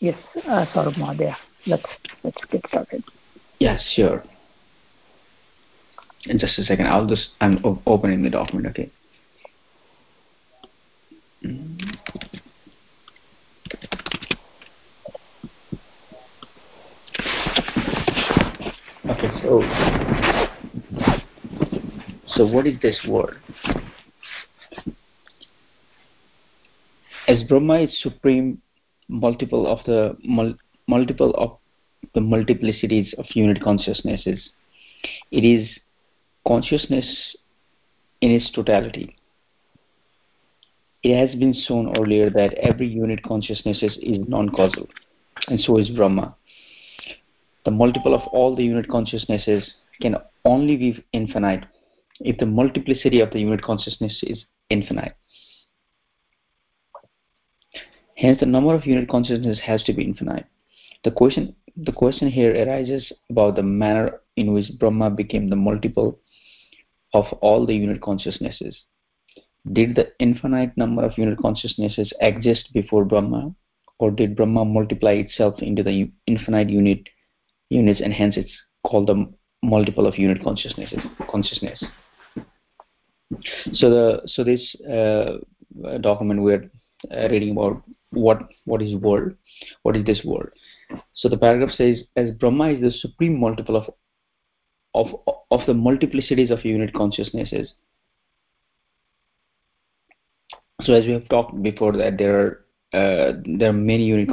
Yes, uh, Saurabh Mahadaya. Let's, let's get started. Yes, sure. In just a second, I'll just, I'm opening the document, okay? Okay, so so what is this word? As Brahma is supreme multiple of the mul multiple of the multiplicities of unit consciousnesses, it is consciousness in its totality. It has been shown earlier that every unit consciousness is non-causal, and so is Brahma. The multiple of all the unit consciousnesses can only be infinite if the multiplicity of the unit consciousness is infinite. Hence, the number of unit consciousness has to be infinite. The question, the question here arises about the manner in which Brahma became the multiple of all the unit consciousnesses. Did the infinite number of unit consciousnesses exist before Brahma, or did Brahma multiply itself into the infinite unit units, and hence it's called the multiple of unit consciousnesses consciousness? So the so this uh, document we're uh, reading about what what is world, what is this world. So the paragraph says, as Brahma is the supreme multiple of of of the multiplicities of unit consciousnesses. So as we have talked before, that there are uh, there are many unit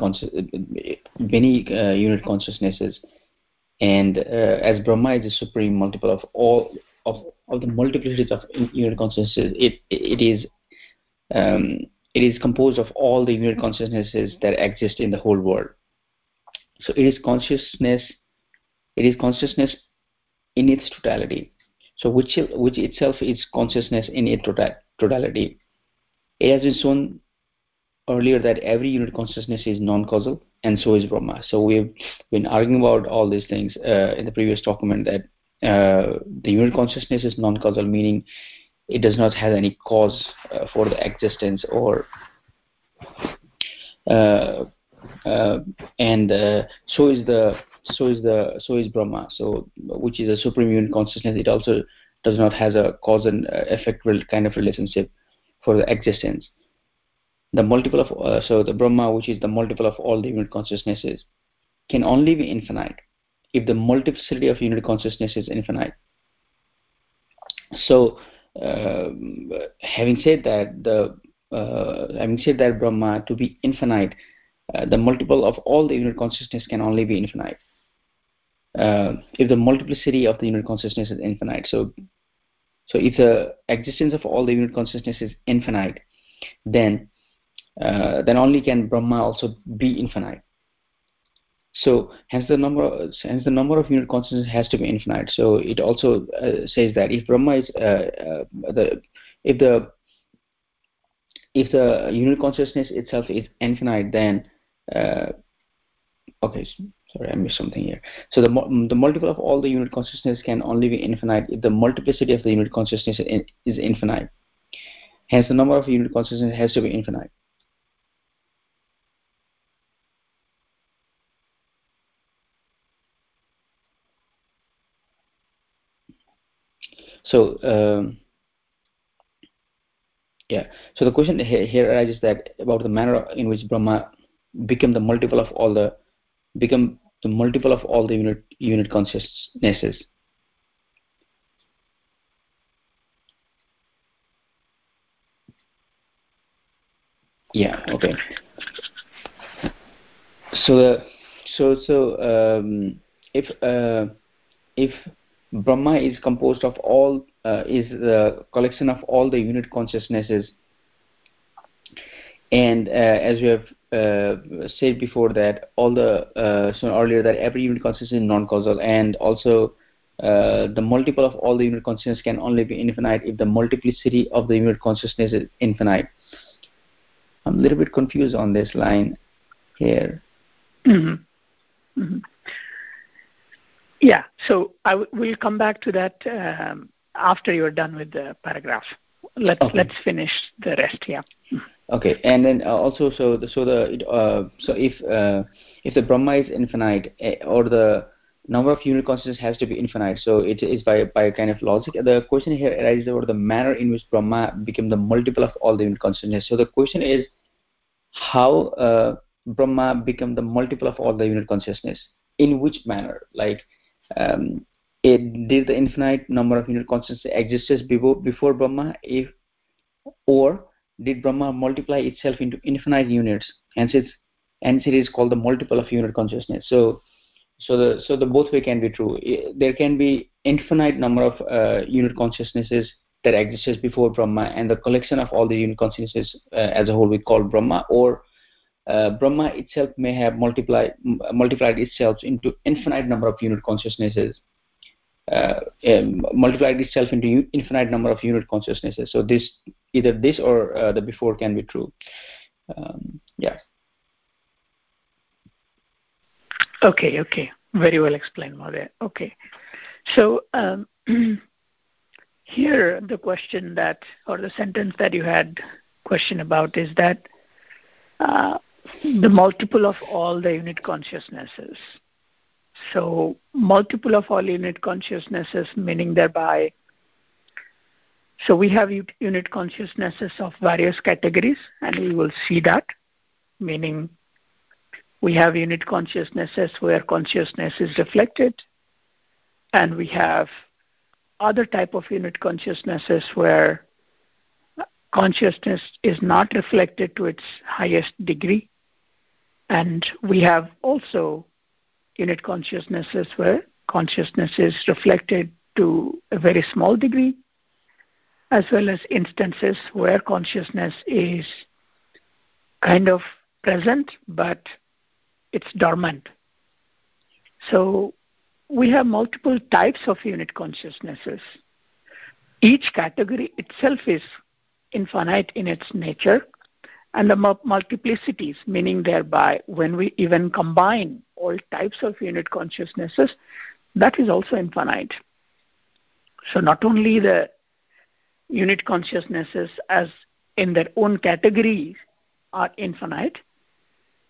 many uh, unit consciousnesses, and uh, as Brahma is the supreme multiple of all of, of the multiplicities of unit consciousnesses, it it is um, it is composed of all the unit consciousnesses that exist in the whole world. So it is consciousness, it is consciousness in its totality. So which which itself is consciousness in its tota-, totality. It has been shown earlier that every unit consciousness is non-causal, and so is Brahma. So we've been arguing about all these things uh, in the previous document that uh, the unit consciousness is non-causal, meaning it does not have any cause uh, for the existence or uh, uh, and uh, so is the so is the so is Brahma. So which is a supreme unit consciousness. It also does not has a cause and effect kind of relationship for the existence. The multiple of so the Brahma, which is the multiple of all the unit consciousnesses, can only be infinite if the multiplicity of unit consciousness is infinite. So, uh, having said that, the uh, having said that Brahma to be infinite, uh, the multiple of all the unit consciousness can only be infinite. Uh, if the multiplicity of the unit consciousness is infinite, so so if the existence of all the unit consciousness is infinite, then uh, then only can Brahma also be infinite. So hence the number hence the number of unit consciousness has to be infinite. So it also uh, says that if Brahma is uh, uh, the if the if the unit consciousness itself is infinite, then uh, okay, sorry, I missed something here. So the the multiple of all the unit consciousness can only be infinite if the multiplicity of the unit consciousness is infinite. Hence, the number of unit consciousness has to be infinite. So um, yeah, so the question here arises that about the manner in which Brahma become the multiple of all the become the multiple of all the unit unit consciousnesses. Yeah. Okay. So the so so um, if uh, if Brahma is composed of all, uh, is the collection of all the unit consciousnesses. And uh, as we have uh, said before that all the uh, so earlier that every unit consciousness is non-causal, and also uh, the multiple of all the unit consciousness can only be infinite if the multiplicity of the unit consciousness is infinite. I'm a little bit confused on this line here. Mm-hmm. Mm-hmm. Yeah. So I w- will come back to that um, after you're done with the paragraph. Let's okay. let's finish the rest. Yeah. Okay, and then uh, also so the so the uh, so if uh, if the Brahma is infinite eh, or the number of unit consciousness has to be infinite, so it is by by kind of logic. The question here arises about the manner in which Brahma became the multiple of all the unit consciousness. So the question is how uh, Brahma became the multiple of all the unit consciousness. In which manner? Like um, it, did the infinite number of unit consciousness exist before before Brahma? If or did Brahma multiply itself into infinite units? Hence, it's hence it is called the multiple of unit consciousness. So, so the so the both way can be true. There can be infinite number of uh, unit consciousnesses that exists before Brahma, and the collection of all the unit consciousness uh, as a whole we call Brahma, or uh, Brahma itself may have multiplied multiplied itself into infinite number of unit consciousnesses uh, um, multiplied itself into infinite number of unit consciousnesses. So this either this or uh, the before can be true. Um, yeah. Okay. Okay. Very well explained, Mother. Okay. So um, here the question that or the sentence that you had question about is that uh, the multiple of all the unit consciousnesses. So multiple of all unit consciousnesses, meaning thereby, so we have unit consciousnesses of various categories, and we will see that, meaning we have unit consciousnesses where consciousness is reflected, and we have other type of unit consciousnesses where consciousness is not reflected to its highest degree, and we have also unit consciousnesses where consciousness is reflected to a very small degree, as well as instances where consciousness is kind of present but it's dormant. So we have multiple types of unit consciousnesses. Each category itself is infinite in its nature, and the multiplicities, meaning thereby when we even combine all types of unit consciousnesses, that is also infinite. So not only the unit consciousnesses as in their own categories are infinite,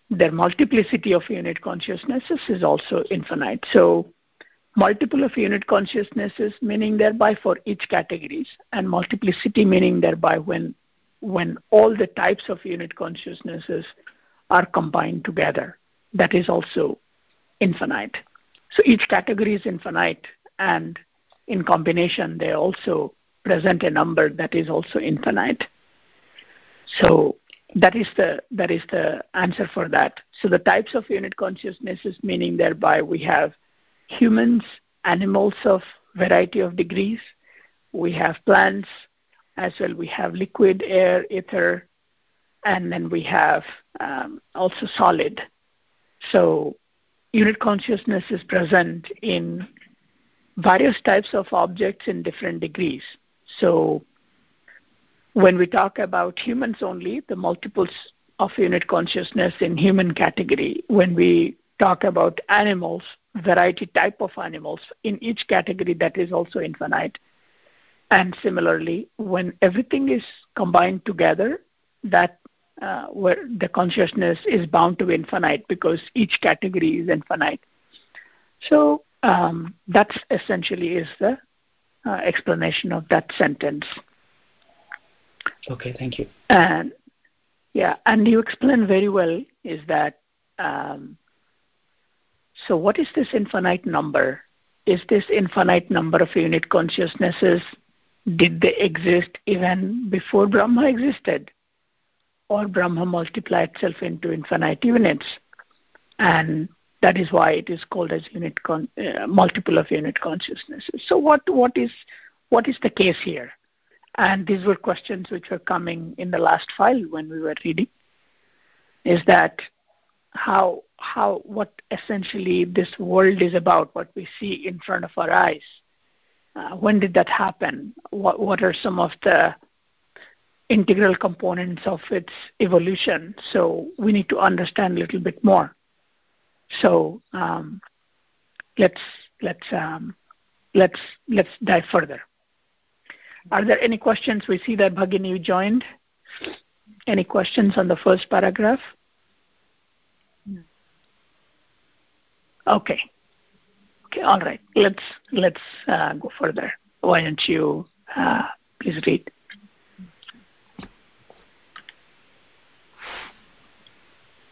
their multiplicity of unit consciousnesses is also infinite. So multiple of unit consciousnesses meaning thereby for each categories and multiplicity meaning thereby when when all the types of unit consciousnesses are combined together. That is also infinite. So each category is infinite, and in combination, they also present a number that is also infinite. So that is the that is the answer for that. So the types of unit consciousnesses, meaning thereby we have humans, animals of variety of degrees, we have plants, as well we have liquid, air, ether, and then we have um, also solid. So unit consciousness is present in various types of objects in different degrees. So when we talk about humans only, the multiples of unit consciousness in human category. When we talk about animals, variety type of animals, in each category that is also infinite. And similarly, when everything is combined together, that uh, where the consciousness is bound to be infinite because each category is infinite. So um, that's essentially is the uh, explanation of that sentence. Okay, thank you. And yeah, and you explain very well is that. Um, so what is this infinite number? Is this infinite number of unit consciousnesses did they exist even before Brahma existed? Or Brahma multiplied itself into infinite units? And that is why it is called as unit con- uh, multiple of unit consciousnesses. So what, what, is, what is the case here? And these were questions which were coming in the last file when we were reading. Is that how how what essentially this world is about, what we see in front of our eyes, when did that happen? What, what are some of the integral components of its evolution? So we need to understand a little bit more. So um, let's let's um, let's let's dive further. Are there any questions? We see that Bhagini you joined. Any questions on the first paragraph? Okay. Okay, all right. Let's let's uh, go further. Why don't you uh, please read?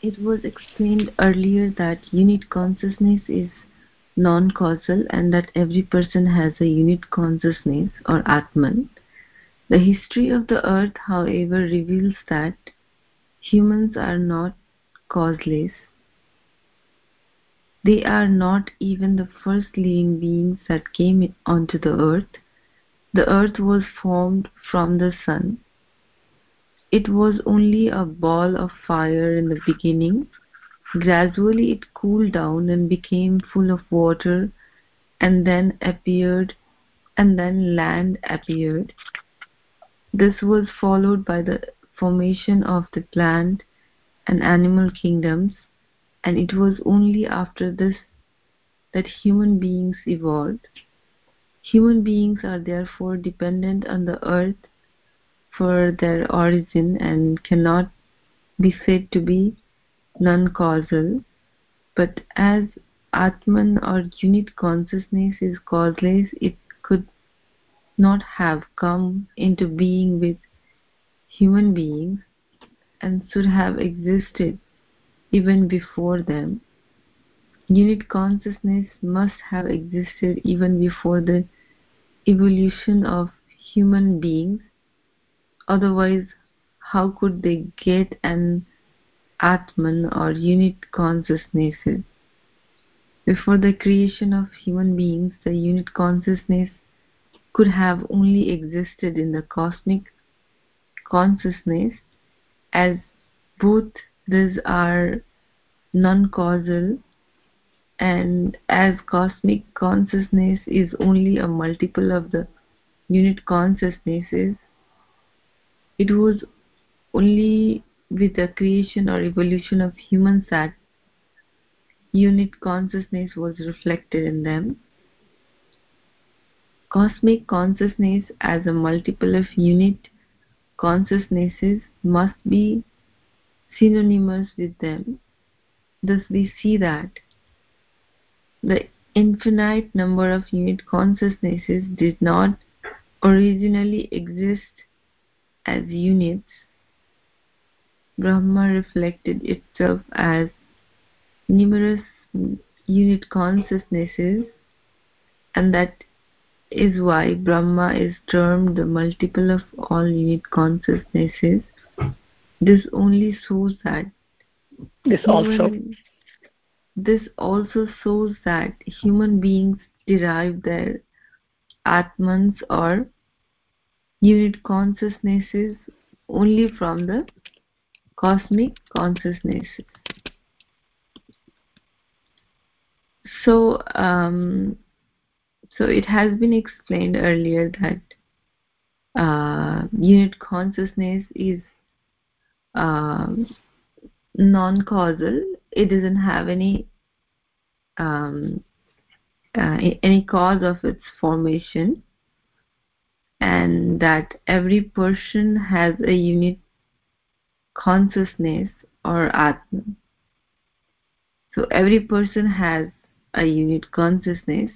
It was explained earlier that unit consciousness is non-causal and that every person has a unit consciousness or Atman. The history of the earth, however, reveals that humans are not causeless. They are not even the first living beings that came onto the earth. The earth was formed from the sun. It was only a ball of fire in the beginning Gradually it cooled down and became full of water and then appeared and then land appeared. This was followed by the formation of the plant and animal kingdoms and it was only after this that human beings evolved. Human beings are therefore dependent on the earth for their origin and cannot be said to be non-causal, but as Atman or unit consciousness is causeless, it could not have come into being with human beings and should have existed even before them. Unit consciousness must have existed even before the evolution of human beings. Otherwise, how could they get an Atman or unit consciousnesses. Before the creation of human beings, the unit consciousness could have only existed in the cosmic consciousness as both these are non-causal and as cosmic consciousness is only a multiple of the unit consciousnesses it was only with the creation or evolution of humans that unit consciousness was reflected in them. Cosmic consciousness as a multiple of unit consciousnesses must be synonymous with them. Thus we see that the infinite number of unit consciousnesses did not originally exist as units Brahma reflected itself as numerous unit consciousnesses and that is why Brahma is termed the multiple of all unit consciousnesses. This only shows that this also this also shows that human beings derive their atmans or unit consciousnesses only from the cosmic consciousness so um, so it has been explained earlier that uh, unit consciousness is um, non-causal. It doesn't have any um, uh, any cause of its formation. And that every person has a unit consciousness or atman so every person has a unit consciousness.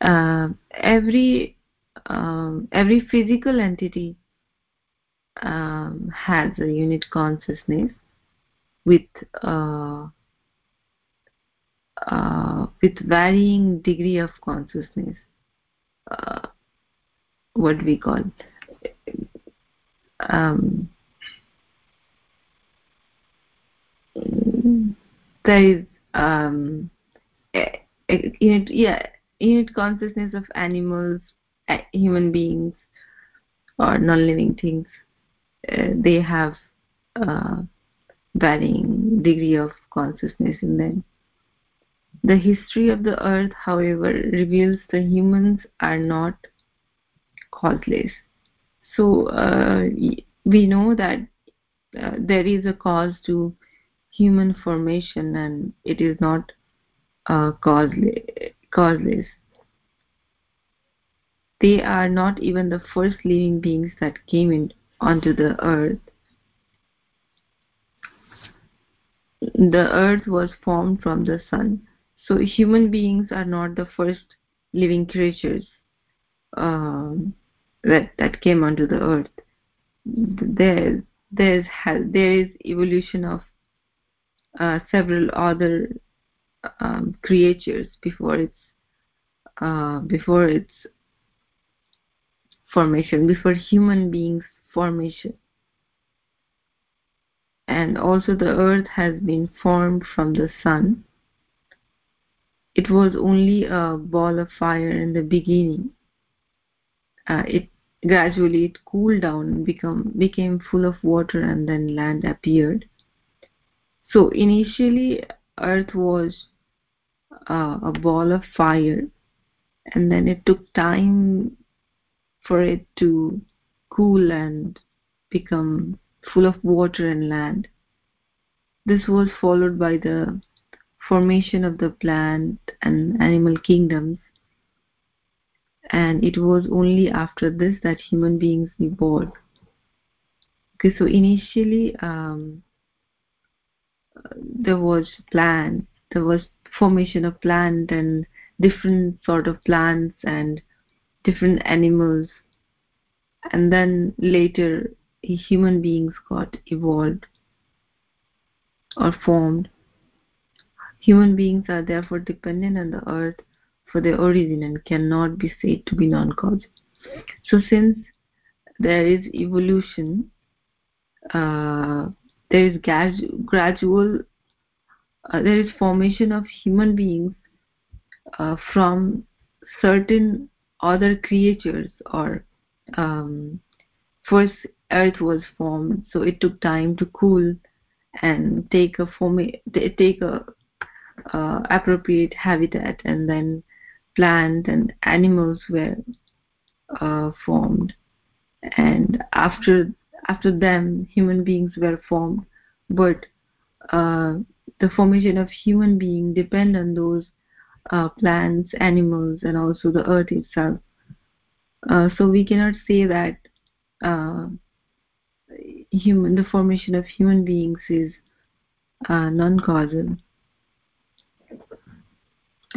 Uh, every um, every physical entity um, has a unit consciousness with uh, uh, with varying degree of consciousness uh, what we call um, there is um, unit, yeah, unit consciousness of animals, human beings, or non-living things. Uh, they have uh, varying degree of consciousness in them. The history of the earth, however, reveals the humans are not causeless. So uh, we know that uh, there is a cause to human formation and it is not uh, causeless. They are not even the first living beings that came in onto the earth. The earth was formed from the sun. So human beings are not the first living creatures um, that, that came onto the earth. There, there's, there is evolution of uh, several other um, creatures before its uh, before its formation, before human beings formation. And also the earth has been formed from the sun. It was only a ball of fire in the beginning. Uh, it gradually it cooled down and become became full of water and then land appeared. So initially earth was uh, a ball of fire and then it took time for it to cool and become full of water and land. This was followed by the formation of the plant and animal kingdoms and it was only after this that human beings evolved. Okay, so initially um, there was plant, there was formation of plant and different sort of plants and different animals and then later human beings got evolved or formed. Human beings are therefore dependent on the earth for their origin and cannot be said to be non-causal so since there is evolution uh, there is gradual uh, there is formation of human beings uh, from certain other creatures or um, first earth was formed so it took time to cool and take a form take a uh, appropriate habitat and then plant and animals were uh, formed. And after after them human beings were formed. But uh, the formation of human being depend on those uh, plants animals and also the earth itself uh, so we cannot say that uh, human the formation of human beings is uh, non-causal.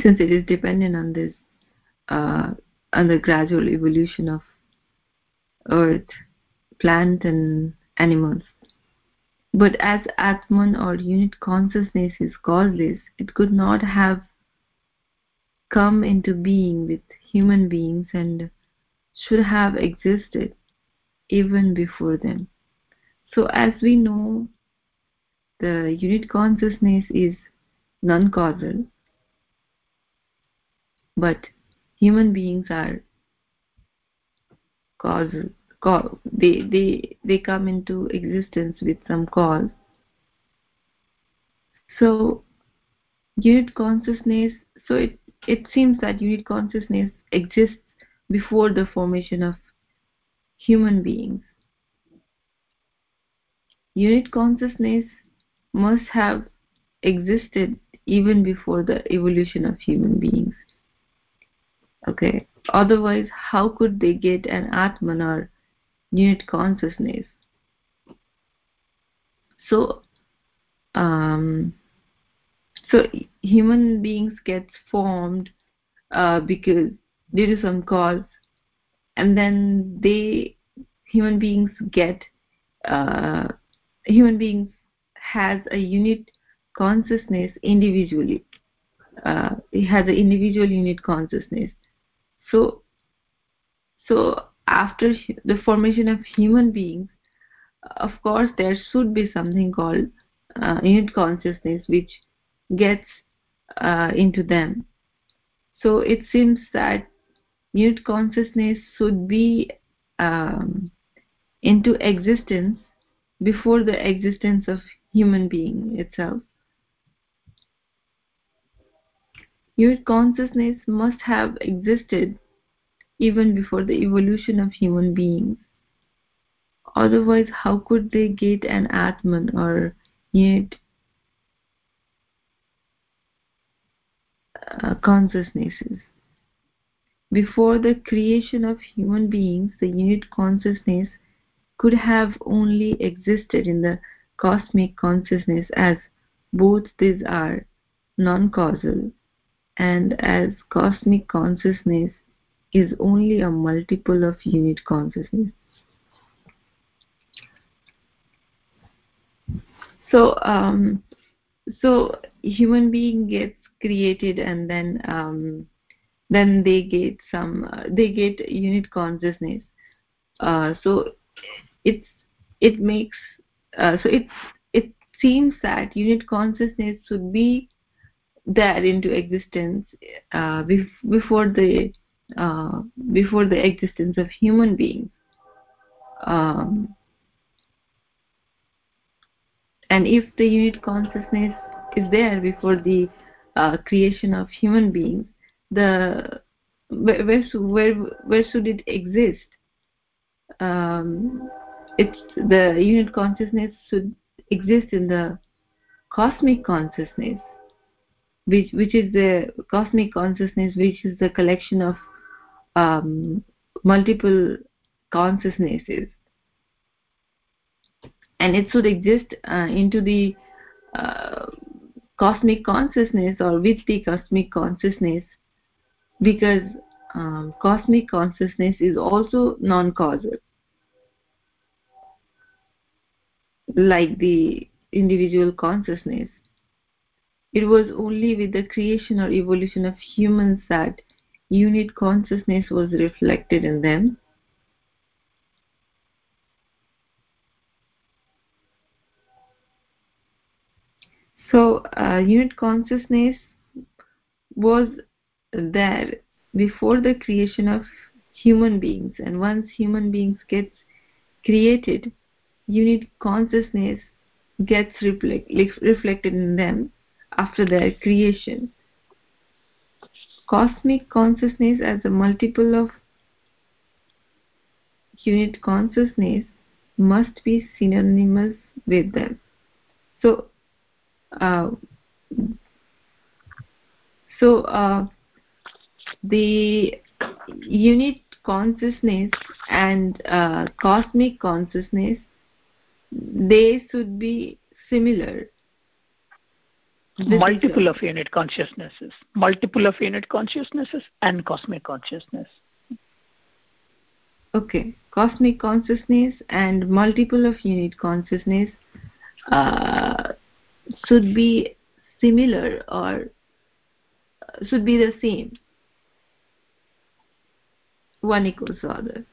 Since it is dependent on this uh, on the gradual evolution of earth plant and animals. But as atman or unit consciousness is causeless it could not have come into being with human beings and should have existed even before them so as we know the unit consciousness is non-causal but human beings are causal they they they come into existence with some cause. So unit consciousness so it it seems that unit consciousness exists before the formation of human beings. Unit consciousness must have existed even before the evolution of human beings. Okay otherwise how could they get an atman or unit consciousness? So um so human beings get formed uh, because due to some cause. And then they human beings get uh, human beings has a unit consciousness individually. Uh, it has an individual unit consciousness. So so after the formation of human beings of course there should be something called uh, unit consciousness which gets uh, into them. So it seems that unit consciousness should be um, into existence before the existence of human being itself. Unit consciousness must have existed even before the evolution of human beings. Otherwise how could they get an atman or unit uh, consciousnesses before the creation of human beings the unit consciousness could have only existed in the cosmic consciousness as both these are non-causal and as cosmic consciousness is only a multiple of unit consciousness. So, um, so human being gets created and then um, then they get some uh, they get unit consciousness. Uh, so it's it makes uh, so it's it seems that unit consciousness should be there into existence uh, before the uh, before the existence of human beings um, and if the unit consciousness is there before the uh, creation of human beings the where where, where, should it exist? Um, it's the unit consciousness should exist in the cosmic consciousness which which is the cosmic consciousness which is the collection of um, multiple consciousnesses. And it should exist uh, into the uh, cosmic consciousness or with the cosmic consciousness because um, cosmic consciousness is also non-causal. Like the individual consciousness. It was only with the creation or evolution of humans that unit consciousness was reflected in them. So uh, unit consciousness was there before the creation of human beings and once human beings gets created unit consciousness gets reflect, reflected in them after their creation. Cosmic consciousness as a multiple of unit consciousness must be synonymous with them. So uh, so uh, the unit consciousness and uh, cosmic consciousness they should be similar. Multiple of unit consciousnesses. Multiple of unit consciousnesses and cosmic consciousness. Okay. Cosmic consciousness and multiple of unit consciousness uh, should be similar or should be the same one equals to other.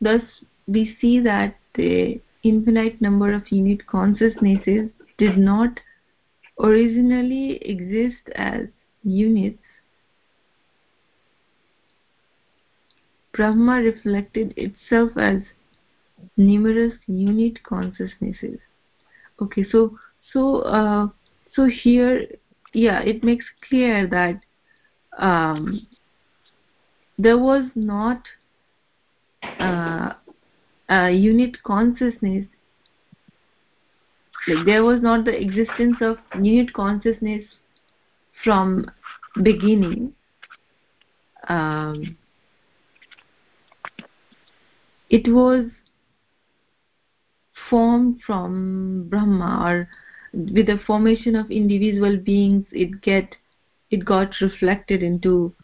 Thus we see that the infinite number of unit consciousnesses did not originally exist as units. Brahma reflected itself as numerous unit consciousnesses. Okay so so uh, so here yeah it makes clear that um, there was not uh, a unit consciousness. Like there was not the existence of unit consciousness from beginning. Um, it was formed from brahma or with the formation of individual beings it get it got reflected into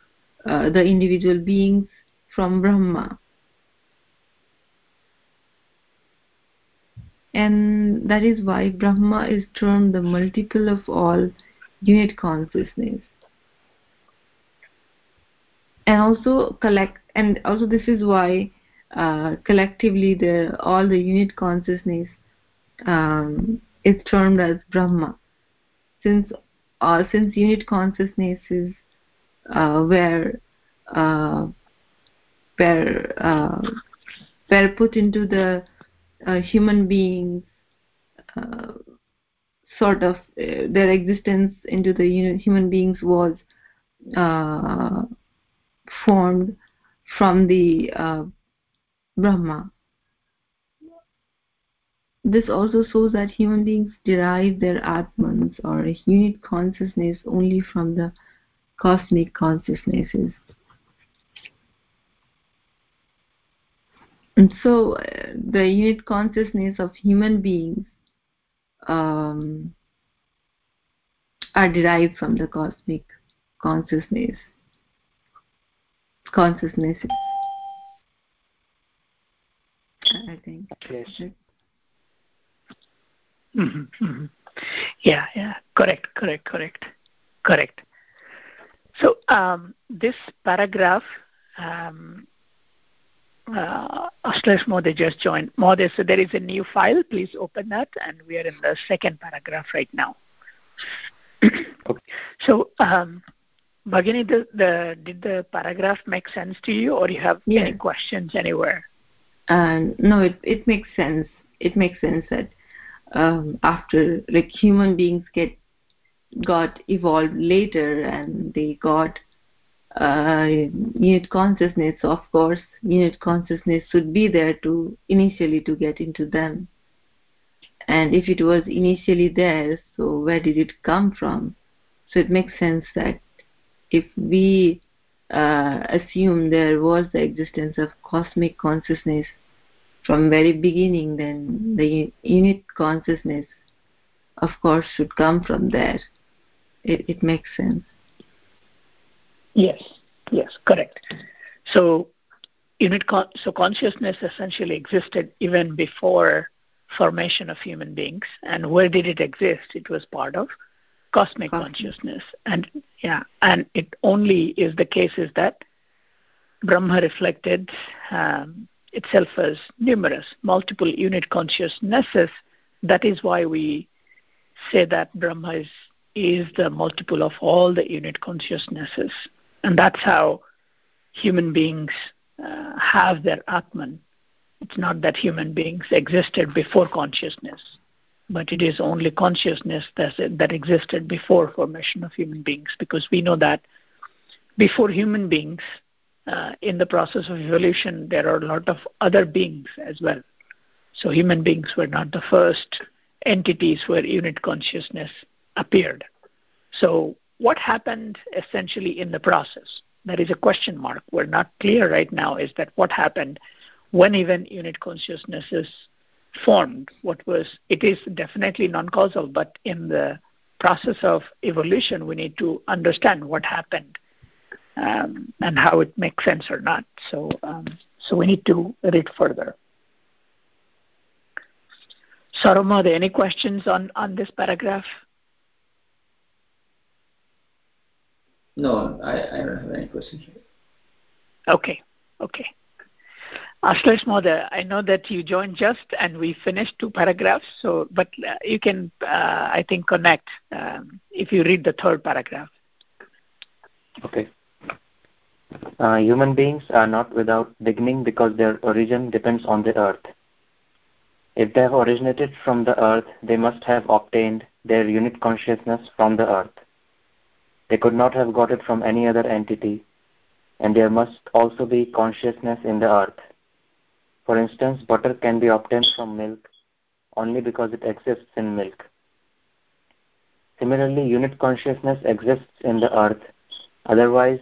uh, the individual beings from brahma. And that is why brahma is termed the multiple of all unit consciousness. And also collect and also this is why uh, collectively the all the unit consciousness um, is termed as Brahma, since uh, since unit consciousness is uh, where uh, where uh, where put into the human beings uh, sort of their existence into the human beings was formed from the uh, Brahma. This also shows that human beings derive their atmans or a unit consciousness only from the cosmic consciousnesses. And so uh, the unit consciousness of human beings um, are derived from the cosmic consciousness consciousnesses. I think. Yes. Mm-hmm, mm-hmm. yeah yeah. Correct correct correct. Correct so um, this paragraph um, uh, Ashlesh Mode just joined. Mode, so there is a new file. Please open that, and we are in the second paragraph right now. okay. So, um, Bhagini, the, the, did the paragraph make sense to you, or you have any questions anywhere? Uh, no, it it makes sense. It makes sense that um, after like human beings get got evolved later and they got uh, unit consciousness of course unit consciousness should be there to initially to get into them. And if it was initially there so where did it come from? So it makes sense that if we uh, assume there was the existence of cosmic consciousness from very beginning then the unit consciousness of course should come from there it, it makes sense. Yes. Yes. Correct. So unit con- so consciousness essentially existed even before formation of human beings. And where did it exist? It was part of cosmic consciousness. And yeah and it only is the case is that brahma reflected um, itself as numerous multiple unit consciousnesses. That is why we say that brahma is is the multiple of all the unit consciousnesses. And that's how human beings uh, have their Atman. It's not that human beings existed before consciousness, but it is only consciousness that, that existed before formation of human beings because we know that before human beings, uh, in the process of evolution, there are a lot of other beings as well. So human beings were not the first entities where unit consciousness appeared. So, what happened essentially in the process? That is a question mark. We're not clear right now is that what happened when even unit consciousness is formed. What was, it is definitely non causal, but in the process of evolution, we need to understand what happened um, and how it makes sense or not. So, um, so we need to read further. Saroma, are there any questions on, on this paragraph? No, I, I don't have any questions. Okay, okay. Ashlesh Mother, I know that you joined just and we finished two paragraphs, so but uh, you can, uh, I think, connect um, if you read the third paragraph. Okay. Uh, human beings are not without beginning because their origin depends on the earth. If they have originated from the earth, they must have obtained their unit consciousness from the earth. They could not have got it from any other entity, and there must also be consciousness in the earth. For instance, butter can be obtained from milk only because it exists in milk. Similarly, unit consciousness exists in the earth, otherwise,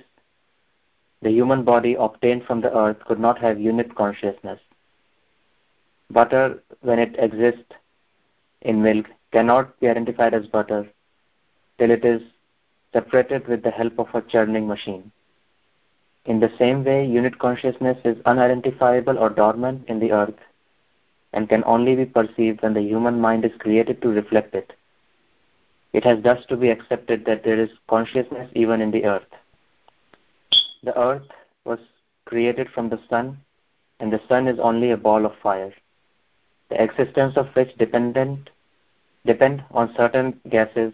the human body obtained from the earth could not have unit consciousness. Butter, when it exists in milk, cannot be identified as butter till it is separated with the help of a churning machine. In the same way, unit consciousness is unidentifiable or dormant in the earth and can only be perceived when the human mind is created to reflect it. It has thus to be accepted that there is consciousness even in the earth. The earth was created from the sun, and the sun is only a ball of fire, the existence of which dependent depend on certain gases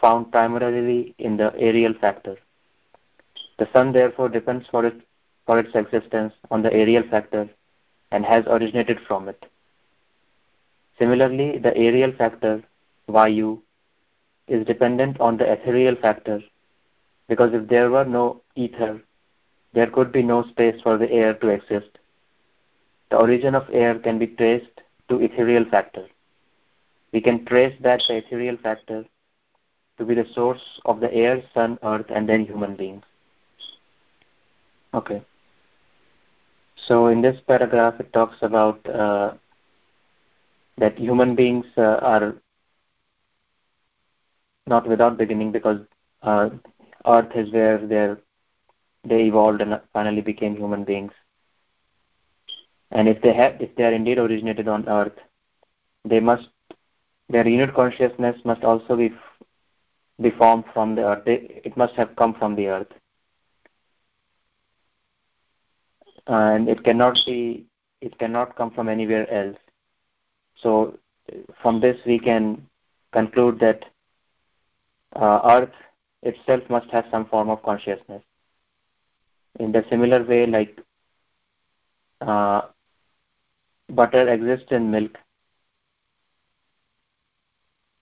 found primarily in the aerial factor. The sun therefore depends for, it, for its existence on the aerial factor and has originated from it. Similarly, the aerial factor, Vayu, is dependent on the ethereal factor because if there were no ether, there could be no space for the air to exist. The origin of air can be traced to ethereal factor. We can trace that the ethereal factor to be the source of the air, sun, earth, and then human beings. Okay. So in this paragraph, it talks about uh, that human beings uh, are not without beginning because uh, Earth is where they they evolved and finally became human beings. And if they have, if they are indeed originated on Earth, they must their unit consciousness must also be be formed from the earth. It must have come from the earth, and it cannot be it cannot come from anywhere else. So, from this we can conclude that uh, earth itself must have some form of consciousness. In the similar way, like uh, butter exists in milk,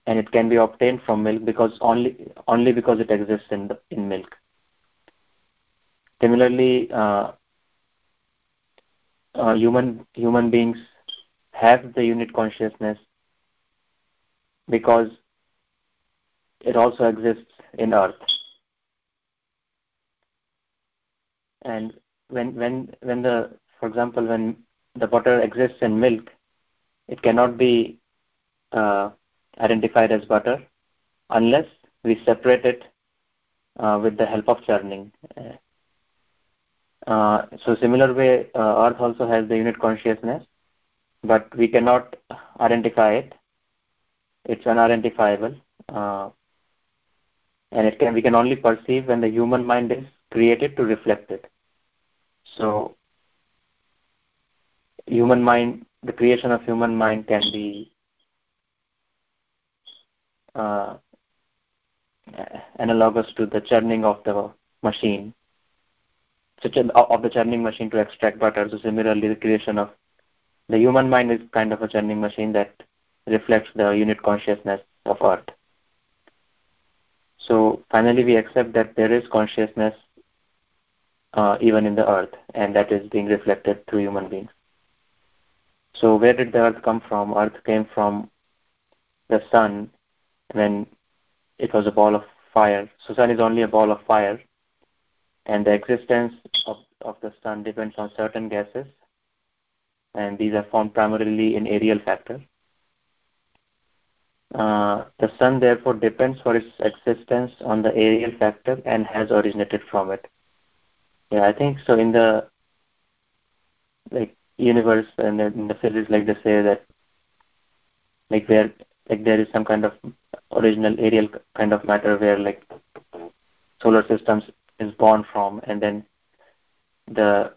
and it can be obtained from milk because only only because it exists in the, in milk. Similarly, uh, uh, human human beings have the unit consciousness because it also exists in earth. And when when when the for example when the butter exists in milk, it cannot be uh, identified as butter unless we separate it uh, with the help of churning. Uh, so similar way, uh, Earth also has the unit consciousness, but we cannot identify it. It's unidentifiable, uh, and it can we can only perceive when the human mind is created to reflect it. So, human mind, the creation of human mind can be uh, analogous to the churning of the machine, such of the churning machine to extract butter. So similarly, the creation of the human mind is kind of a churning machine that reflects the unit consciousness of Earth. So finally, we accept that there is consciousness uh, even in the Earth, and that is being reflected through human beings. So where did the Earth come from? Earth came from the sun when it was a ball of fire. So sun is only a ball of fire, and the existence of, of the sun depends on certain gases, and these are formed primarily in aerial factor. Uh, the sun therefore depends for its existence on the aerial factor and has originated from it. Yeah, I think so. In the like universe and in the physics, like they say that like where like there is some kind of original aerial kind of matter where like solar systems is born from and then the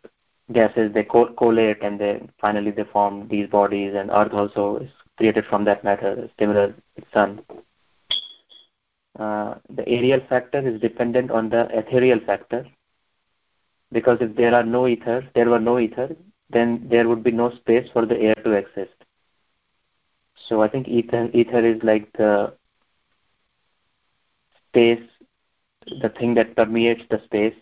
gases they co- collate and then finally they form these bodies and earth also is created from that matter similar to sun. Uh, the aerial factor is dependent on the ethereal factor. Because if there are no ether there were no ether then there would be no space for the air to exist. So i think ether ether is like the space, the thing that permeates the space.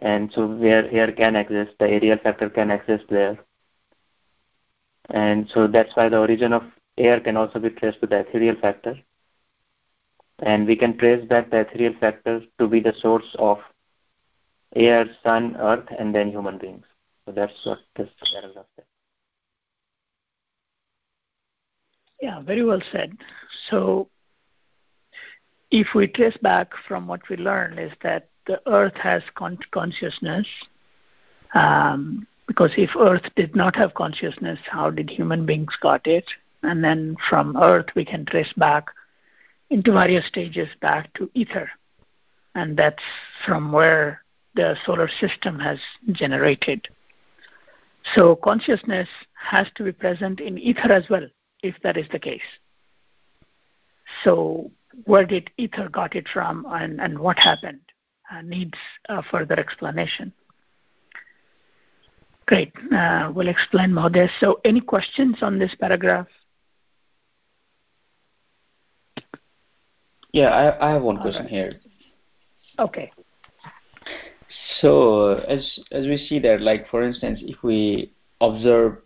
And so where air can exist, the aerial factor can exist there. And so that's why the origin of air can also be traced to the ethereal factor. And we can trace back the ethereal factor to be the source of air, sun, earth, and then human beings. So that's what this paragraph says. Yeah, very well said. So if we trace back from what we learned is that the earth has con- consciousness um, because if earth did not have consciousness how did human beings got it? And then from earth we can trace back into various stages back to ether. And that's from where the solar system has generated. So consciousness has to be present in ether as well if that is the case. So where did ether got it from and, and what happened uh, needs further explanation. Great. Uh, we'll explain more this. So any questions on this paragraph? Yeah, I, I have one question right. here. Okay. So uh, as as we see that, like for instance, if we observe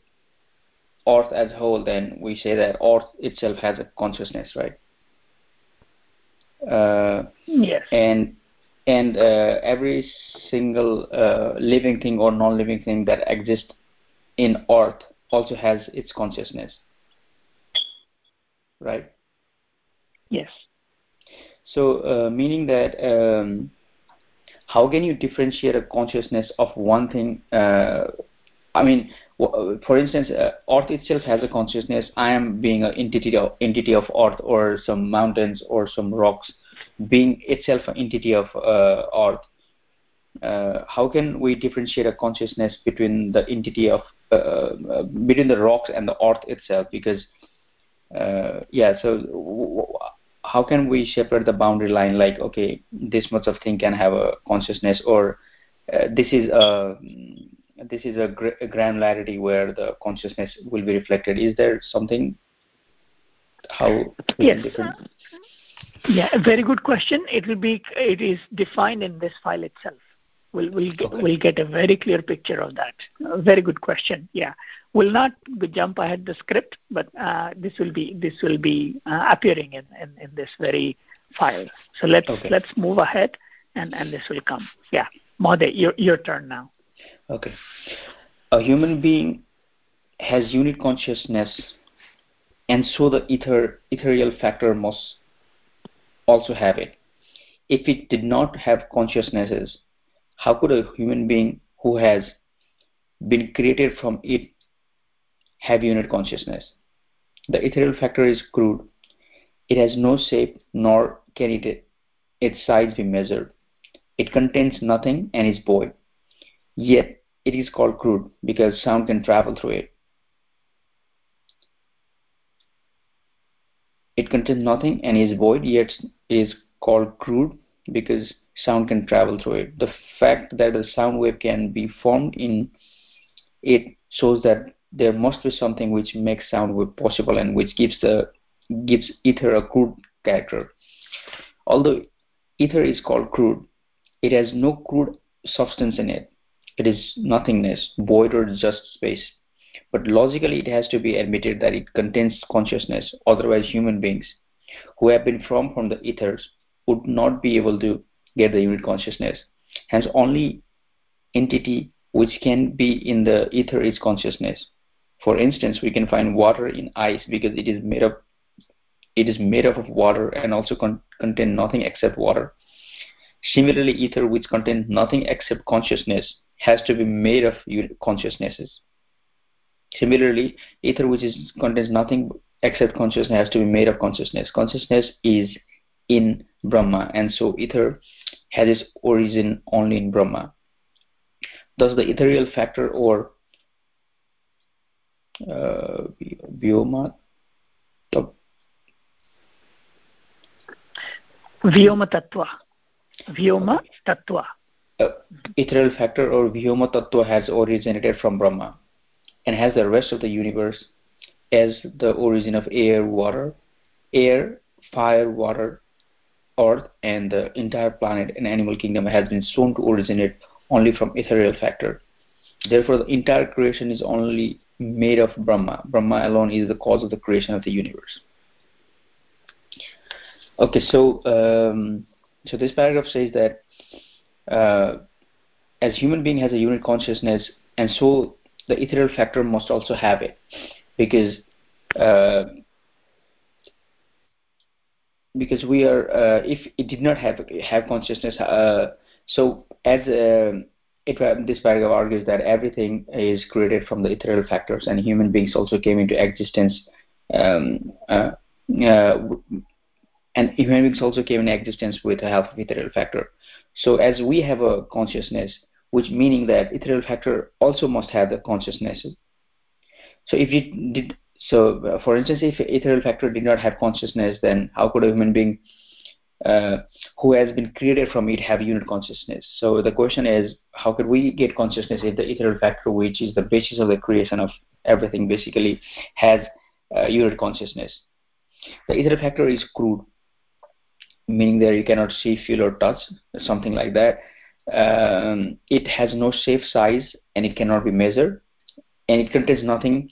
Earth as a whole, then we say that Earth itself has a consciousness, right? Uh, yes. And and uh, every single uh, living thing or non-living thing that exists in Earth also has its consciousness, right? Yes. So, uh, meaning that um, how can you differentiate a consciousness of one thing? Uh, I mean, for instance, uh, Earth itself has a consciousness. I am being an entity of entity of Earth, or some mountains, or some rocks, being itself an entity of uh, Earth. Uh, how can we differentiate a consciousness between the entity of uh, uh, between the rocks and the Earth itself? Because yeah, so how can we separate the boundary line? Like, okay, this much of thing can have a consciousness, or this is a this is a, gr- a granularity where the consciousness will be reflected. Is there something how yes. Yeah, very good question. It will be it is defined in this file itself. We'll we'll get, okay. we'll get a very clear picture of that. A very good question. Yeah, we'll not jump ahead the script, but uh, this will be this will be uh, appearing in, in, in this very file. So let's okay. let's move ahead, and and this will come. Yeah, Mode, your your turn now. Okay. A human being has unit consciousness, and so the ether, ethereal factor must also have it. If it did not have consciousnesses, how could a human being who has been created from it have unit consciousness? The ethereal factor is crude. It has no shape, nor can it, its size be measured. It contains nothing and is void. Yet it is called crude because sound can travel through it. It contains nothing and is void, yet is called crude because sound can travel through it. The fact that a sound wave can be formed in it shows that there must be something which makes sound wave possible and which gives the gives ether a crude character. Although ether is called crude, it has no crude substance in it. It is nothingness, void or just space. But logically, it has to be admitted that it contains consciousness, otherwise, human beings who have been formed from the ethers would not be able to get the unit consciousness. Hence, only entity which can be in the ether is consciousness. For instance, we can find water in ice because it is made up it is made up of water and also con- contain nothing except water. Similarly, ether which contains nothing except consciousness has to be made of consciousnesses. Similarly, ether which is, contains nothing except consciousness has to be made of consciousness. Consciousness is in Brahma, and so ether has its origin only in Brahma. Thus, the ethereal factor or uh, Vyoma Vyoma Tattva. Vyoma Tattva uh, ethereal factor or Vyoma Tattva has originated from Brahma and has the rest of the universe as the origin of air, water, air, fire, water, earth, and the entire planet and animal kingdom has been shown to originate only from ethereal factor. Therefore, the entire creation is only made of Brahma. Brahma alone is the cause of the creation of the universe. Okay, so um, so this paragraph says that uh, as human being has a unit consciousness, and so the ethereal factor must also have it, because uh, because we are uh, if it did not have have consciousness, uh, so as uh, it, this paragraph argues that everything is created from the ethereal factors, and human beings also came into existence. Um, uh, and human beings also came into existence with the help of ethereal factor. So as we have a consciousness, which meaning that ethereal factor also must have the consciousness. So if it did, so uh, for instance, if ethereal factor did not have consciousness, then how could a human being uh, who has been created from it have unit consciousness? So the question is, how could we get consciousness if the ethereal factor, which is the basis of the creation of everything, basically has uh, unit consciousness? The ethereal factor is crude meaning that you cannot see, feel, or touch, something like that. Um, it has no safe size, and it cannot be measured, and it contains nothing,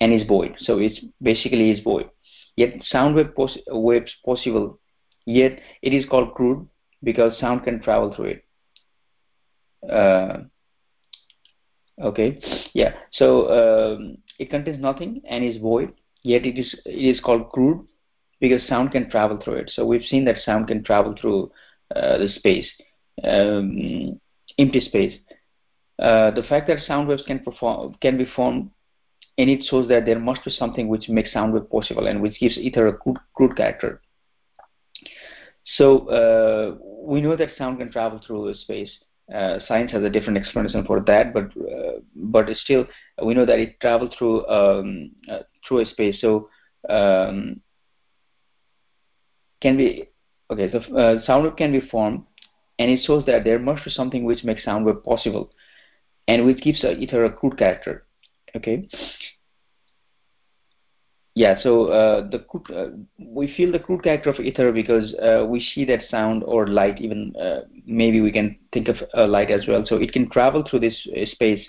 and is void. So it's basically is void. Yet sound wave pos- waves possible. Yet it is called crude because sound can travel through it. Uh, okay, yeah. So um, it contains nothing and is void. Yet it is it is called crude because sound can travel through it. So we've seen that sound can travel through uh, the space, um, empty space. Uh, the fact that sound waves can perform can be formed, and it shows that there must be something which makes sound wave possible and which gives ether a good, crude character. So uh, we know that sound can travel through space. Uh, science has a different explanation for that, but uh, but still we know that it travels through um, uh, through a space. So um, can be okay. So uh, sound wave can be formed, and it shows that there must be something which makes sound wave possible, and which gives ether a crude character. Okay. Yeah, so uh, the uh, we feel the crude character of ether because uh, we see that sound or light. Even uh, maybe we can think of light as well. So it can travel through this uh, space,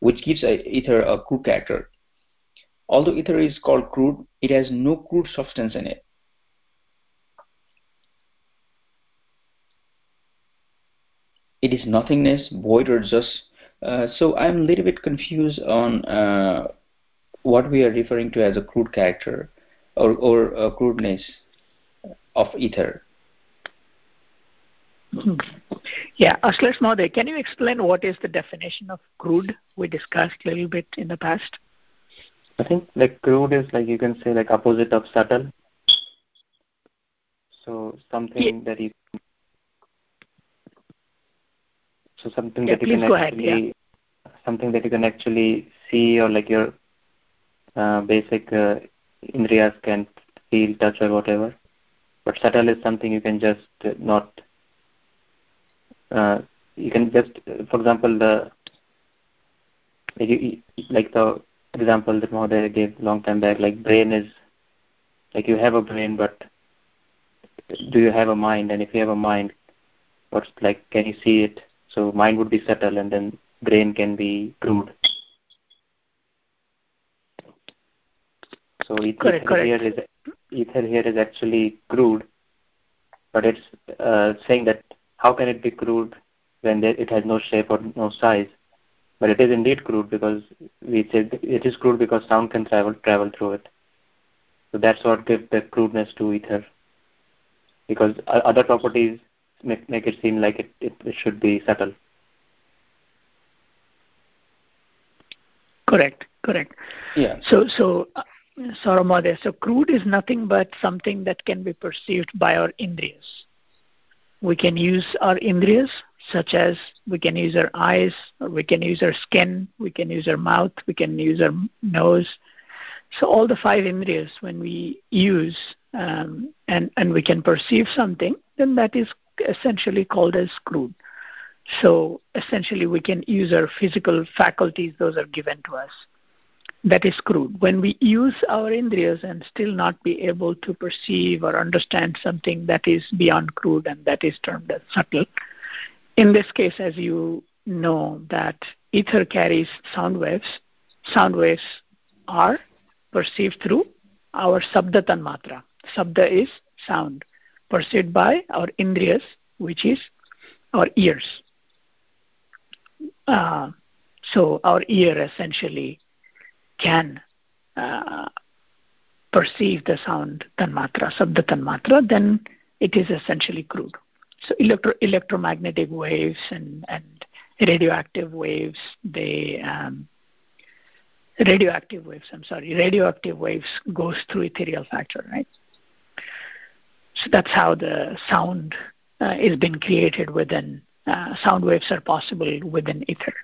which gives ether a crude character. Although ether is called crude, it has no crude substance in it. It is nothingness, void, or just. Uh, so I'm a little bit confused on what we are referring to as a crude character or, or a crudeness of ether. Yeah, Ashlesh Mahode, can you explain what is the definition of crude we discussed a little bit in the past? I think like crude is like you can say like opposite of subtle. So something yeah. that you so something yeah, that you can actually ahead, yeah. something that you can actually see or like your uh, basic uh, indriyas can feel, touch, or whatever. But subtle is something you can just not. Uh, you can just, for example, the like, you, like the example that Mahodaya gave long time back, like brain is like you have a brain, but do you have a mind? And if you have a mind, what's like, can you see it? So mind would be subtle, and then brain can be crude. So ether, correct, correct. here is ether here is actually crude, but it's uh, saying that how can it be crude when there, it has no shape or no size? But it is indeed crude because we said it is crude because sound can travel travel through it. So that's what gives the crudeness to ether. Because other properties make, make it seem like it, it, it should be subtle. Correct, correct. Yeah. So, so uh, Saurabh So crude is nothing but something that can be perceived by our indriyas. We can use our indriyas, such as we can use our eyes, or we can use our skin, we can use our mouth, we can use our nose. So all the five indriyas, when we use um, and and we can perceive something, then that is essentially called as crude. So essentially, we can use our physical faculties; those are given to us that is crude. When we use our indriyas and still not be able to perceive or understand something that is beyond crude and that is termed as subtle, in this case, as you know, that ether carries sound waves, sound waves are perceived through our sabda tanmatra. Sabda is sound, perceived by our indriyas, which is our ears. Uh, so our ear essentially can uh, perceive the sound tanmatra, sabda tanmatra, then it is essentially crude. So electro- electromagnetic waves and, and radioactive waves, they um, radioactive waves. I'm sorry, radioactive waves goes through ethereal factor, right? So that's how the sound uh, is being created within. Uh, sound waves are possible within ether.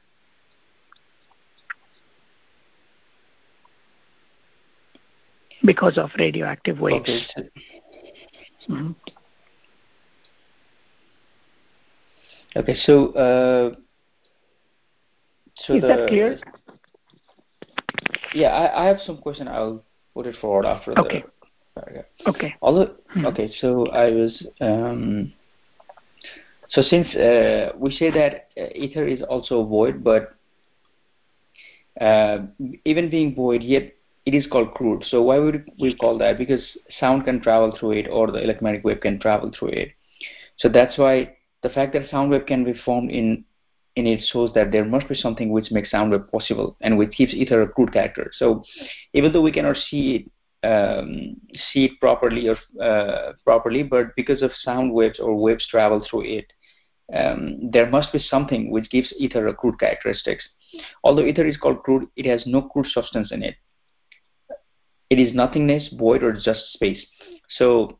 because of radioactive waves. Okay. Mm-hmm. Okay, so uh, so is the, that clear? Yeah, I, I have some question. I'll put it forward after okay. the. Okay. Okay. Although, hmm. okay, so I was. Um, so since uh, we say that uh, ether is also void, but uh, even being void, yet it is called crude. So why would we call that? Because sound can travel through it, or the electromagnetic wave can travel through it. So that's why the fact that sound wave can be formed in in it shows that there must be something which makes sound wave possible and which gives ether a crude character. So even though we cannot see it um, see it properly or uh, properly, but because of sound waves or waves travel through it, um, there must be something which gives ether a crude characteristics. Although ether is called crude, it has no crude substance in it. It is nothingness, void, or just space. So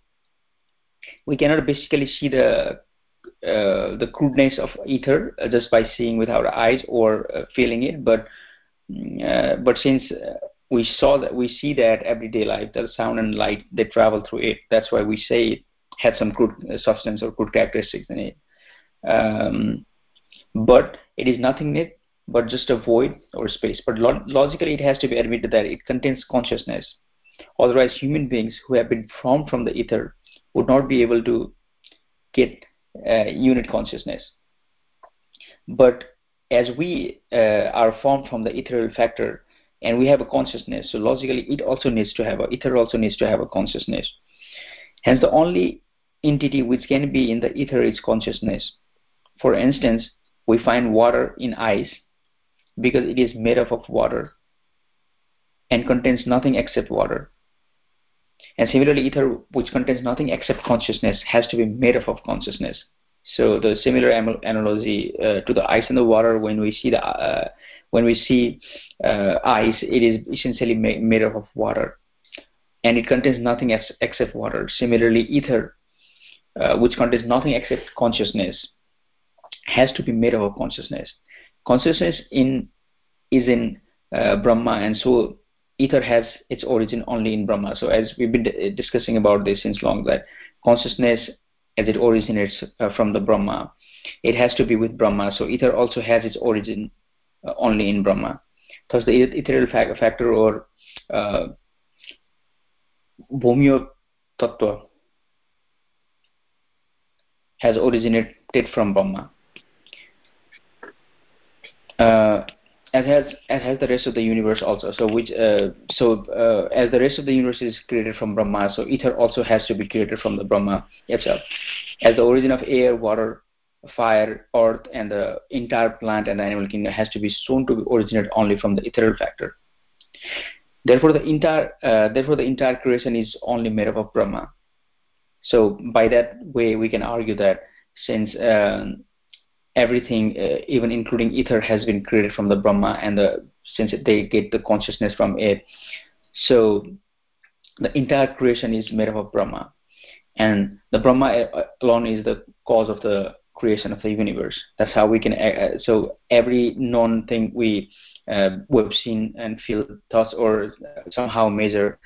we cannot basically see the uh, the crudeness of ether uh, just by seeing with our eyes or uh, feeling it, but mm, uh, but since uh, we saw that we see that everyday life, the sound and light they travel through it. That's why we say it had some good substance or good characteristics in it. Um, but it is nothing it but just a void or space. But logically, it has to be admitted that it contains consciousness. Otherwise, human beings who have been formed from the ether would not be able to get uh, unit consciousness. But as we uh, are formed from the ethereal factor and we have a consciousness, so logically it also needs to have a ether also needs to have a consciousness. Hence, the only entity which can be in the ether is consciousness. For instance, we find water in ice because it is made up of water and contains nothing except water. And similarly, ether, which contains nothing except consciousness, has to be made up of consciousness. So the similar analogy uh, to the ice and the water, when we see the uh, when we see uh, ice, it is essentially ma- made up of water, and it contains nothing ex- except water. Similarly, ether, uh, which contains nothing except consciousness, has to be made up of consciousness. Consciousness in is in uh, Brahma, and so ether has its origin only in Brahma. So as we've been d- discussing about this since long, that consciousness as it originates uh, from the Brahma, it has to be with Brahma. So ether also has its origin uh, only in Brahma. Thus, the ethereal factor or uh, Vyoma Tattva has originated from Brahma uh, as has as has the rest of the universe also. So which uh, so uh, as the rest of the universe is created from Brahma, so ether also has to be created from the Brahma itself. As the origin of air, water, fire, earth, and the entire plant and animal kingdom has to be shown to originate only from the ethereal factor. Therefore, the entire uh, therefore the entire creation is only made up of Brahma. So by that way, we can argue that since um, everything, uh, even including ether, has been created from the Brahma, and the, since they get the consciousness from it, so the entire creation is made up of Brahma, and the Brahma uh, alone is the cause of the creation of the universe. That's how we can. Uh, so every known thing we uh, we've seen and feel thoughts or somehow measure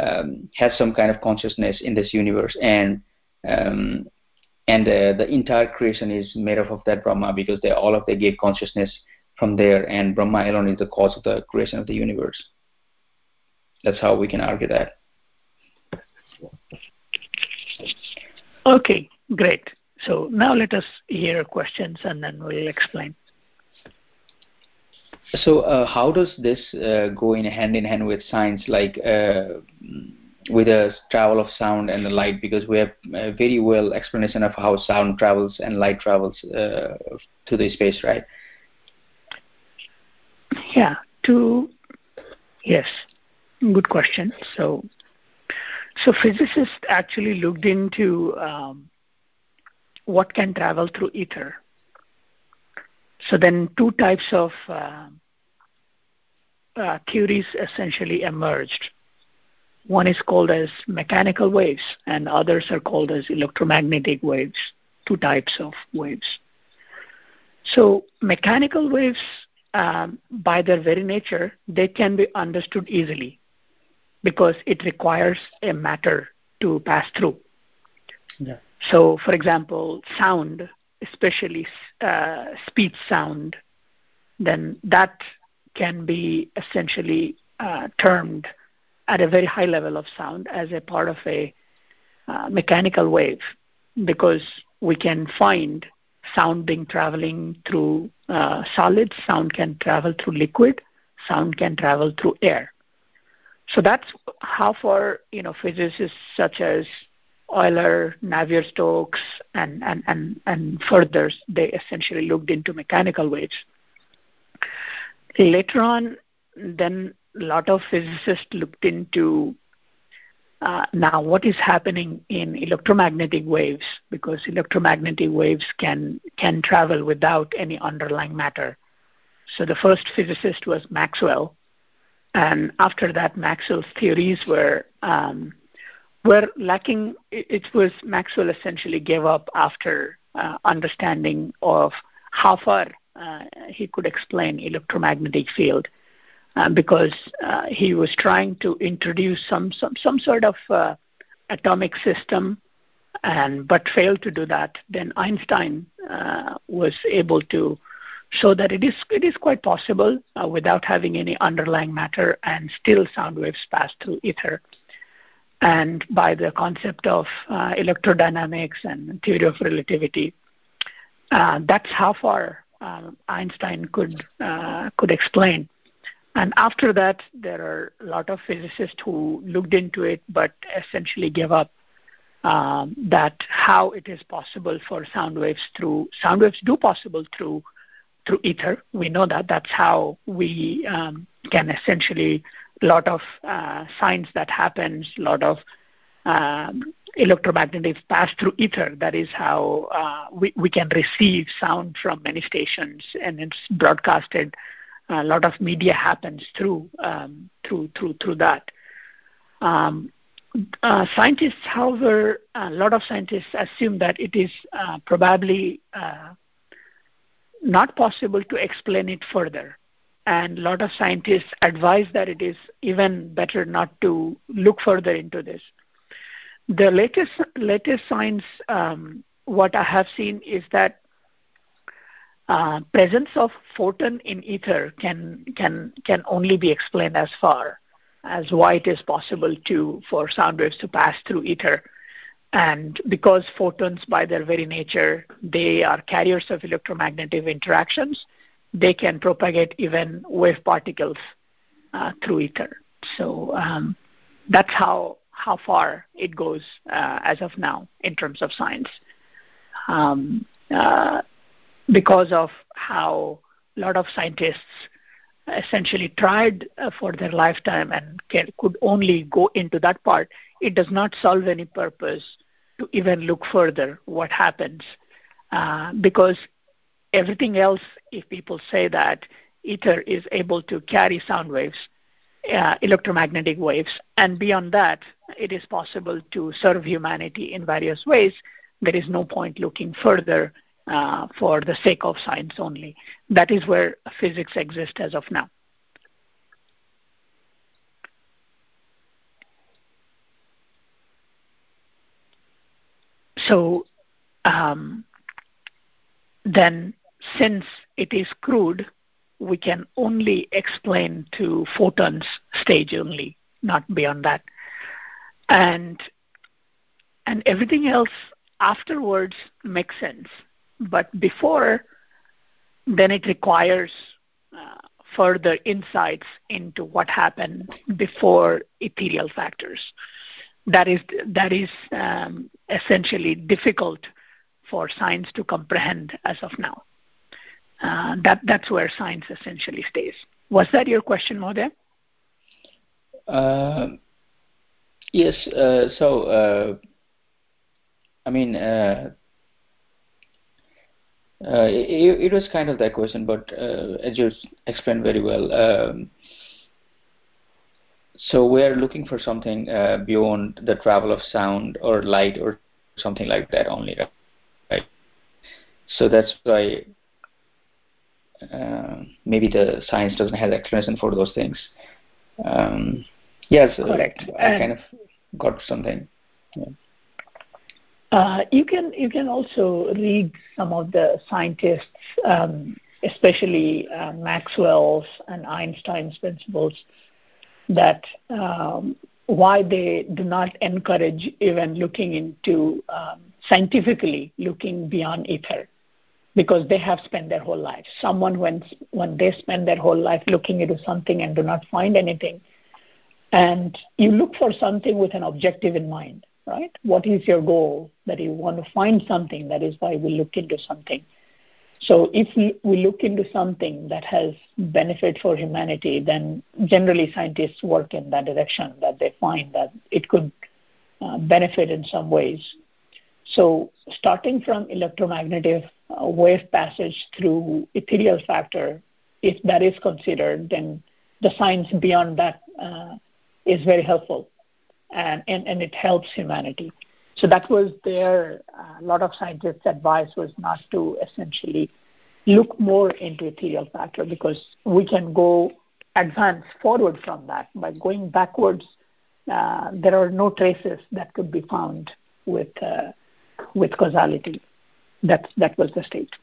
um, has some kind of consciousness in this universe, and um, and uh, the entire creation is made up of that Brahma because they all of they get consciousness from there, and Brahma alone is the cause of the creation of the universe. That's how we can argue that. Okay, great. So now let us hear questions and then we'll explain. So, uh, how does this uh, go in hand in hand with science? Like, uh, with the travel of sound and the light because we have a very well explanation of how sound travels and light travels uh, to the space, right? Yeah. To yes, good question. So, so physicists actually looked into um, what can travel through ether. So then, two types of uh, uh, theories essentially emerged one is called as mechanical waves, and others are called as electromagnetic waves, two types of waves. So, mechanical waves, um, by their very nature, they can be understood easily because it requires a matter to pass through. Yeah. So, for example, sound, especially uh, speech sound, then that can be essentially uh, termed at a very high level of sound as a part of a uh, mechanical wave because we can find sound being traveling through uh, solids, sound can travel through liquid, sound can travel through air. So that's how far you know physicists such as Euler, Navier-Stokes, and and and and further they essentially looked into mechanical waves. Later on, then a lot of physicists looked into uh, now what is happening in electromagnetic waves because electromagnetic waves can can travel without any underlying matter. So the first physicist was maxwell and after that maxwell's theories were um, were lacking. It, was maxwell essentially gave up after uh, understanding of how far uh, he could explain electromagnetic field uh, because uh, he was trying to introduce some some some sort of uh, atomic system, and but failed to do that. Then Einstein uh, was able to show that it is it is quite possible uh, without having any underlying matter, and still sound waves pass through ether. And by the concept of electrodynamics and theory of relativity, that's how far um, Einstein could could explain and after that, there are a lot of physicists who looked into it but essentially gave up um, that how it is possible for sound waves through sound waves do possible through through ether. We know that that's how we um, can essentially a lot of uh, science that happens, a lot of um, electromagnetic pass through ether. That is how uh, we, we can receive sound from many stations and it's broadcasted a lot of media happens through um, through through through that. Um, uh, scientists, however, a lot of scientists assume that it is uh, probably uh, not possible to explain it further, and a lot of scientists advise that it is even better not to look further into this. The latest latest science, um, what I have seen is that uh, presence of photon in ether can can can only be explained as far as why it is possible to for sound waves to pass through ether. And because photons by their very nature they are carriers of electromagnetic interactions they can propagate even wave particles uh, through ether. So um, that's how how far it goes uh, as of now in terms of science. Um, uh, because of how a lot of scientists essentially tried uh, for their lifetime and can, could only go into that part, it does not solve any purpose to even look further what happens. Uh, because everything else, if people say that ether is able to carry sound waves, uh, electromagnetic waves, and beyond that, it is possible to serve humanity in various ways, there is no point looking further uh, for the sake of science only. That is where physics exists as of now. So um, then, since it is crude, we can only explain to photons stage only, not beyond that. And and everything else afterwards makes sense but before, then it requires uh, further insights into what happened before ethereal factors. That is that is um, essentially difficult for science to comprehend as of now. Uh, that that's where science essentially stays. Was that your question, Mohdeh? Uh, yes. Uh, so, uh, I mean, uh, it, it, was kind of that question, but uh, as you explained very well, um, so we're looking for something uh, beyond the travel of sound or light or something like that only, right? So that's why uh, maybe the science doesn't have explanation for those things. Um, yes, correct. I kind of got something. Yeah. Uh, you can you can also read some of the scientists, um, especially uh, Maxwell's and Einstein's principles, that um, why they do not encourage even looking into um, scientifically looking beyond ether, because they have spent their whole life. Someone when when they spend their whole life looking into something and do not find anything, and you look for something with an objective in mind right? What is your goal? That you want to find something. That is why we look into something. So if we, look into something that has benefit for humanity, then generally scientists work in that direction, that they find that it could uh, benefit in some ways. So, starting from electromagnetic uh, wave passage through ethereal factor, if that is considered, then the science beyond that uh, is very helpful, and, and and it helps humanity. So that was their a uh, lot of scientists' advice was not to essentially look more into ethereal factor because we can go advance forward from that by going backwards. Uh, there are no traces that could be found with uh, with causality. That that was the state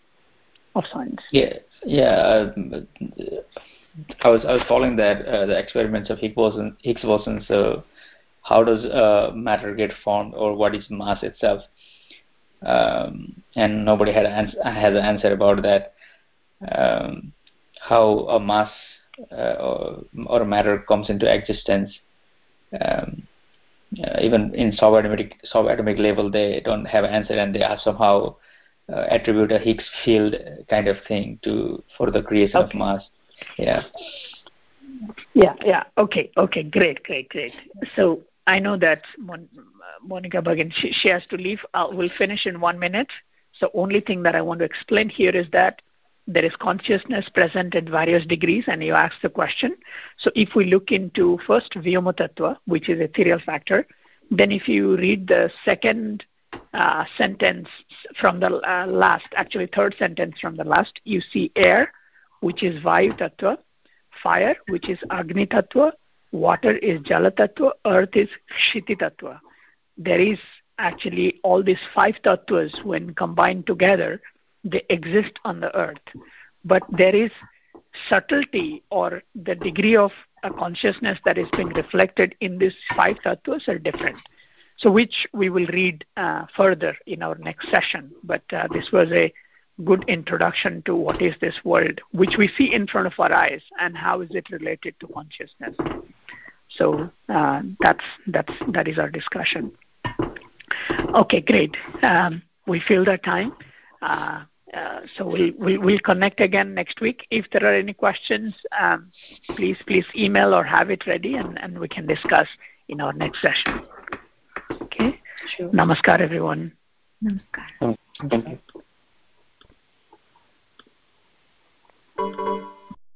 of science. Yeah, yeah. Um, I was I was following that uh, the experiments of Higgs boson. Higgs how does uh, matter get formed, or what is mass itself? Um, and nobody had ans- has an answer about that. Um, how a mass uh, or, or matter comes into existence. Um, uh, even in subatomic subatomic level, they don't have an answer, and they are somehow uh, attribute a Higgs field kind of thing to for the creation okay. of mass. Yeah. Yeah, yeah. Okay, okay. Great, great, great. So I know that Mon- Monica Bhagan, she, she has to leave. Uh, we'll finish in one minute. So only thing that I want to explain here is that there is consciousness present at various degrees, and you ask the question. So if we look into first Vyoma Tattva, which is ethereal factor, then if you read the second uh, sentence from the uh, last, actually third sentence from the last, you see air, which is Vayu Tattva, fire, which is Agni Tattva, water is Jala Tattva, earth is Kshiti. There is actually all these five tattvas when combined together they exist on the earth. But there is subtlety or the degree of a consciousness that is being reflected in these five tattvas are different. So, which we will read uh, further in our next session. But uh, this was a good introduction to what is this world, which we see in front of our eyes, and how is it related to consciousness. So uh, that's that's that is our discussion. Okay, great. Um, we filled our time. Uh, uh, so we'll, we'll, we'll connect again next week. If there are any questions, um, please please email or have it ready, and, and we can discuss in our next session. Okay. Sure. Namaskar, everyone. Namaskar. Thank you. Thank you.